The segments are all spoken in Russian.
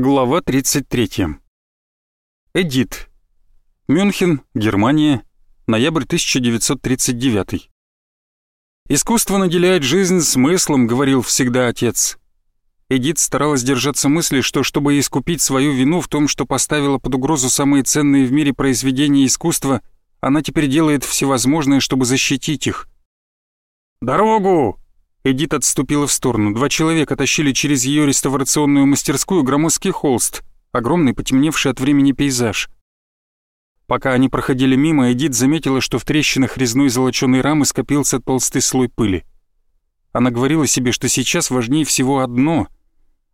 Глава 33. Эдит. Мюнхен, Германия. Ноябрь 1939. «Искусство наделяет жизнь смыслом», — говорил всегда отец. Эдит старалась держаться мысли, что чтобы искупить свою вину в том, что поставила под угрозу самые ценные в мире произведения искусства, она теперь делает всевозможное, чтобы защитить их. «Дорогу!» Эдит отступила в сторону. Два человека тащили через ее реставрационную мастерскую громоздкий холст, огромный потемневший от времени пейзаж. Пока они проходили мимо, Эдит заметила, что в трещинах резной золоченой рамы скопился толстый слой пыли. Она говорила себе, что сейчас важнее всего одно.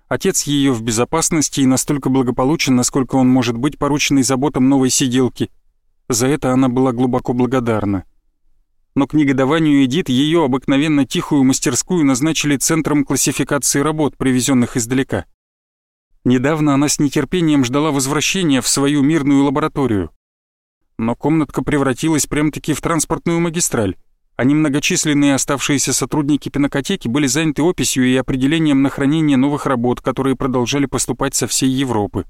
Отец ее в безопасности и настолько благополучен, насколько он может быть порученный заботам новой сиделки. За это она была глубоко благодарна но к негодованию Эдит ее обыкновенно тихую мастерскую назначили центром классификации работ, привезенных издалека. Недавно она с нетерпением ждала возвращения в свою мирную лабораторию. Но комнатка превратилась прям-таки в транспортную магистраль, а немногочисленные оставшиеся сотрудники пинокотеки были заняты описью и определением на хранение новых работ, которые продолжали поступать со всей Европы.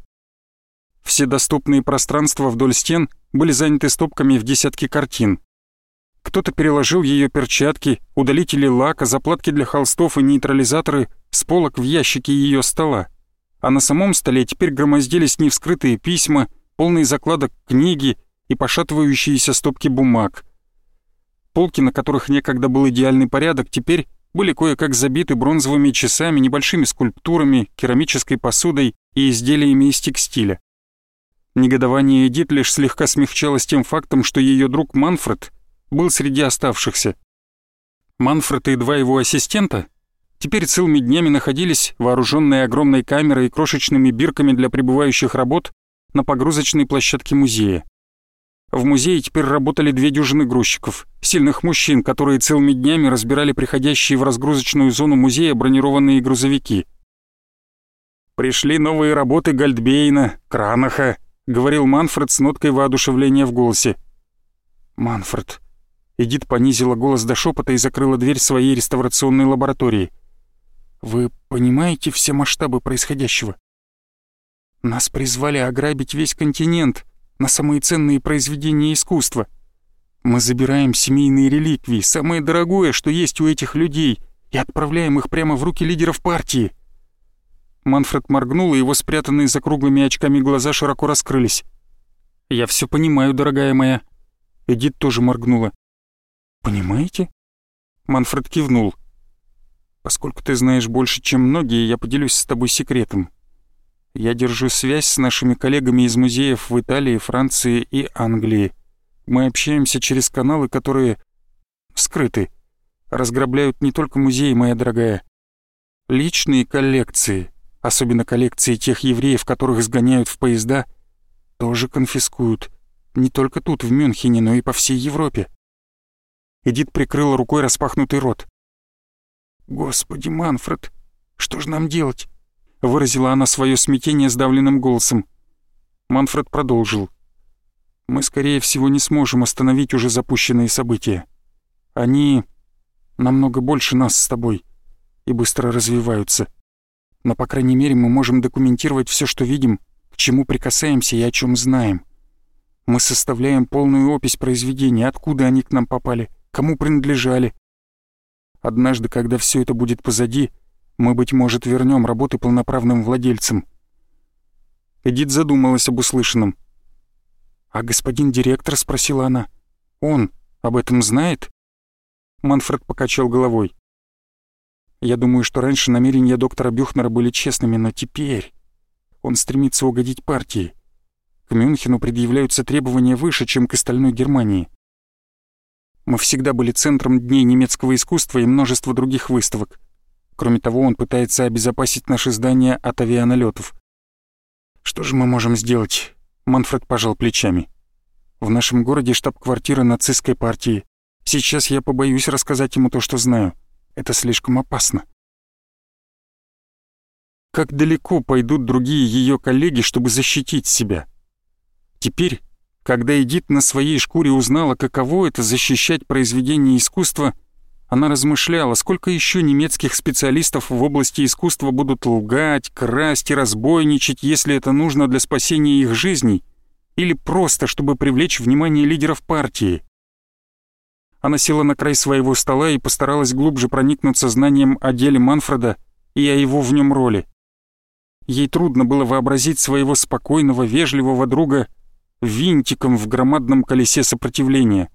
Все доступные пространства вдоль стен были заняты стопками в десятки картин, кто-то переложил ее перчатки, удалители лака, заплатки для холстов и нейтрализаторы с полок в ящики ее стола. А на самом столе теперь громоздились невскрытые письма, полные закладок книги и пошатывающиеся стопки бумаг. Полки, на которых некогда был идеальный порядок, теперь были кое-как забиты бронзовыми часами, небольшими скульптурами, керамической посудой и изделиями из текстиля. Негодование Эдит лишь слегка смягчалось тем фактом, что ее друг Манфред был среди оставшихся. Манфред и два его ассистента теперь целыми днями находились, вооруженные огромной камерой и крошечными бирками для прибывающих работ, на погрузочной площадке музея. В музее теперь работали две дюжины грузчиков, сильных мужчин, которые целыми днями разбирали приходящие в разгрузочную зону музея бронированные грузовики. «Пришли новые работы Гальдбейна, Кранаха», — говорил Манфред с ноткой воодушевления в голосе. «Манфред, Эдит понизила голос до шепота и закрыла дверь своей реставрационной лаборатории. «Вы понимаете все масштабы происходящего? Нас призвали ограбить весь континент на самые ценные произведения искусства. Мы забираем семейные реликвии, самое дорогое, что есть у этих людей, и отправляем их прямо в руки лидеров партии». Манфред моргнул, и его спрятанные за круглыми очками глаза широко раскрылись. «Я все понимаю, дорогая моя». Эдит тоже моргнула. «Понимаете?» Манфред кивнул. «Поскольку ты знаешь больше, чем многие, я поделюсь с тобой секретом. Я держу связь с нашими коллегами из музеев в Италии, Франции и Англии. Мы общаемся через каналы, которые скрыты. Разграбляют не только музеи, моя дорогая. Личные коллекции, особенно коллекции тех евреев, которых сгоняют в поезда, тоже конфискуют. Не только тут, в Мюнхене, но и по всей Европе. Эдит прикрыла рукой распахнутый рот. «Господи, Манфред, что же нам делать?» Выразила она свое смятение сдавленным голосом. Манфред продолжил. «Мы, скорее всего, не сможем остановить уже запущенные события. Они намного больше нас с тобой и быстро развиваются. Но, по крайней мере, мы можем документировать все, что видим, к чему прикасаемся и о чем знаем. Мы составляем полную опись произведений, откуда они к нам попали, кому принадлежали. Однажды, когда все это будет позади, мы, быть может, вернем работы полноправным владельцам. Эдит задумалась об услышанном. «А господин директор?» — спросила она. «Он об этом знает?» Манфред покачал головой. «Я думаю, что раньше намерения доктора Бюхнера были честными, но теперь он стремится угодить партии. К Мюнхену предъявляются требования выше, чем к остальной Германии. Мы всегда были центром Дней немецкого искусства и множества других выставок. Кроме того, он пытается обезопасить наши здания от авианалетов. Что же мы можем сделать? Манфред пожал плечами. В нашем городе штаб-квартира нацистской партии. Сейчас я побоюсь рассказать ему то, что знаю. Это слишком опасно. Как далеко пойдут другие ее коллеги, чтобы защитить себя? Теперь когда Эдит на своей шкуре узнала, каково это защищать произведение искусства, Она размышляла, сколько еще немецких специалистов в области искусства будут лгать, красть и разбойничать, если это нужно для спасения их жизней, или просто, чтобы привлечь внимание лидеров партии. Она села на край своего стола и постаралась глубже проникнуться знанием о деле Манфреда и о его в нем роли. Ей трудно было вообразить своего спокойного, вежливого друга винтиком в громадном колесе сопротивления,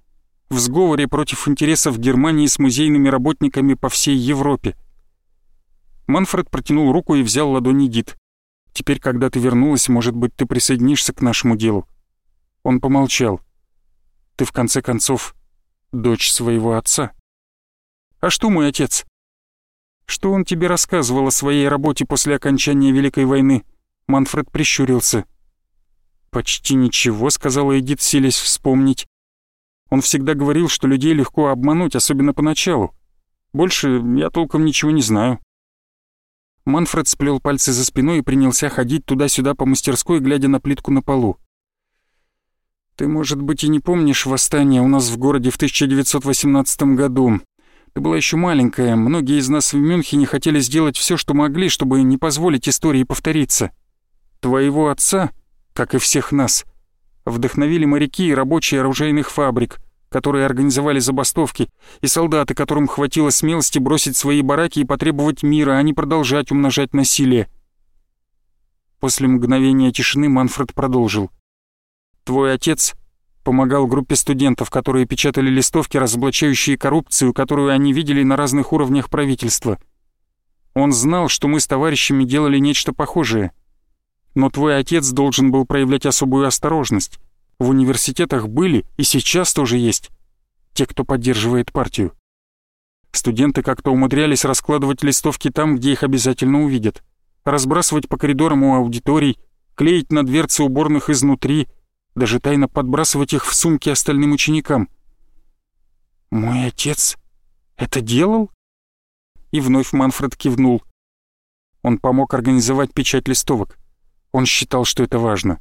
в сговоре против интересов Германии с музейными работниками по всей Европе. Манфред протянул руку и взял ладони Дит. «Теперь, когда ты вернулась, может быть, ты присоединишься к нашему делу?» Он помолчал. «Ты, в конце концов, дочь своего отца. А что мой отец? Что он тебе рассказывал о своей работе после окончания Великой войны? Манфред прищурился. «Почти ничего», — сказала Эдит, силясь вспомнить. Он всегда говорил, что людей легко обмануть, особенно поначалу. Больше я толком ничего не знаю. Манфред сплел пальцы за спиной и принялся ходить туда-сюда по мастерской, глядя на плитку на полу. Ты, может быть, и не помнишь восстание у нас в городе в 1918 году. Ты была еще маленькая, многие из нас в Мюнхене хотели сделать все, что могли, чтобы не позволить истории повториться. Твоего отца, как и всех нас, вдохновили моряки и рабочие оружейных фабрик, которые организовали забастовки, и солдаты, которым хватило смелости бросить свои бараки и потребовать мира, а не продолжать умножать насилие. После мгновения тишины Манфред продолжил. Твой отец помогал группе студентов, которые печатали листовки, разоблачающие коррупцию, которую они видели на разных уровнях правительства. Он знал, что мы с товарищами делали нечто похожее. Но твой отец должен был проявлять особую осторожность. В университетах были, и сейчас тоже есть, те, кто поддерживает партию. Студенты как-то умудрялись раскладывать листовки там, где их обязательно увидят, разбрасывать по коридорам у аудиторий, клеить на дверцы уборных изнутри — даже тайно подбрасывать их в сумки остальным ученикам. «Мой отец это делал?» И вновь Манфред кивнул. Он помог организовать печать листовок. Он считал, что это важно.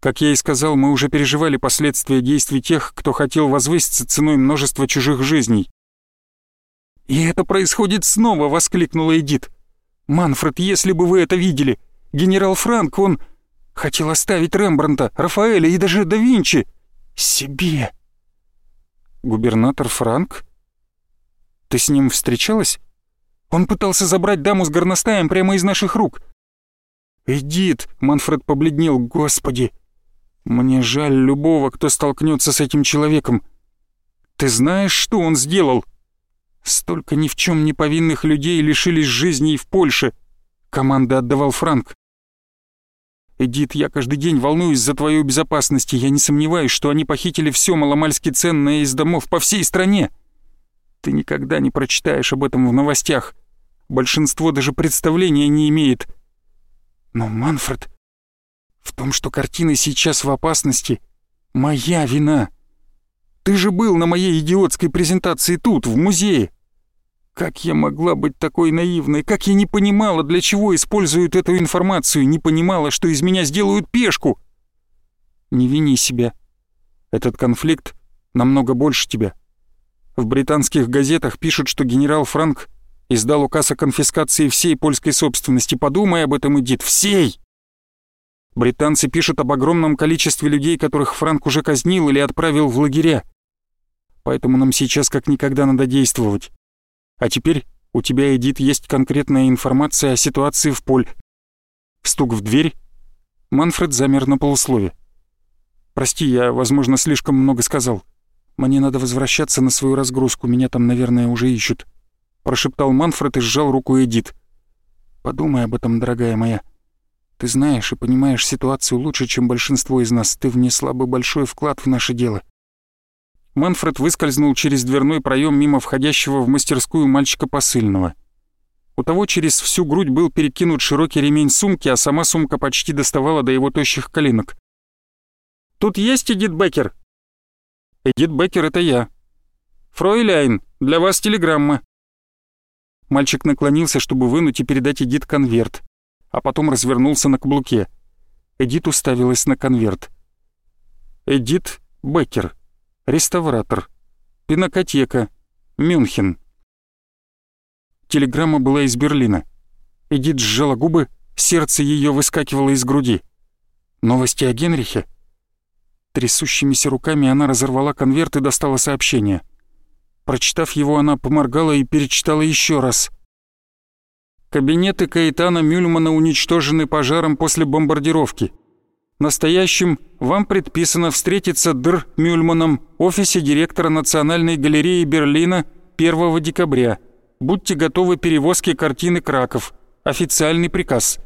Как я и сказал, мы уже переживали последствия действий тех, кто хотел возвыситься ценой множества чужих жизней. «И это происходит снова!» — воскликнула Эдит. «Манфред, если бы вы это видели! Генерал Франк, он...» Хотел оставить Рембранта, Рафаэля и даже да Винчи. Себе. Губернатор Франк? Ты с ним встречалась? Он пытался забрать даму с горностаем прямо из наших рук. «Эдит!» — Манфред побледнел. «Господи! Мне жаль любого, кто столкнется с этим человеком. Ты знаешь, что он сделал? Столько ни в чем не повинных людей лишились жизни и в Польше. Команды отдавал Франк. Эдит, я каждый день волнуюсь за твою безопасность, и я не сомневаюсь, что они похитили все маломальски ценное из домов по всей стране. Ты никогда не прочитаешь об этом в новостях. Большинство даже представления не имеет. Но, Манфред, в том, что картина сейчас в опасности, моя вина. Ты же был на моей идиотской презентации тут, в музее. Как я могла быть такой наивной? Как я не понимала, для чего используют эту информацию? Не понимала, что из меня сделают пешку? Не вини себя. Этот конфликт намного больше тебя. В британских газетах пишут, что генерал Франк издал указ о конфискации всей польской собственности. Подумай об этом, Эдит, всей! Британцы пишут об огромном количестве людей, которых Франк уже казнил или отправил в лагеря. Поэтому нам сейчас как никогда надо действовать. А теперь у тебя, Эдит, есть конкретная информация о ситуации в поле. Стук в дверь. Манфред замер на полуслове. «Прости, я, возможно, слишком много сказал. Мне надо возвращаться на свою разгрузку, меня там, наверное, уже ищут». Прошептал Манфред и сжал руку Эдит. «Подумай об этом, дорогая моя. Ты знаешь и понимаешь ситуацию лучше, чем большинство из нас. Ты внесла бы большой вклад в наше дело. Манфред выскользнул через дверной проем мимо входящего в мастерскую мальчика посыльного. У того через всю грудь был перекинут широкий ремень сумки, а сама сумка почти доставала до его тощих коленок. «Тут есть Эдит Беккер?» «Эдит Беккер — это я». «Фройляйн, для вас телеграмма». Мальчик наклонился, чтобы вынуть и передать Эдит конверт, а потом развернулся на каблуке. Эдит уставилась на конверт. «Эдит Беккер» реставратор, пинокотека, Мюнхен. Телеграмма была из Берлина. Эдит сжала губы, сердце ее выскакивало из груди. Новости о Генрихе? Трясущимися руками она разорвала конверт и достала сообщение. Прочитав его, она поморгала и перечитала еще раз. Кабинеты Каэтана Мюльмана уничтожены пожаром после бомбардировки. Настоящим вам предписано встретиться Др Мюльманом, офисе директора Национальной галереи Берлина 1 декабря. Будьте готовы перевозки картины Краков. Официальный приказ.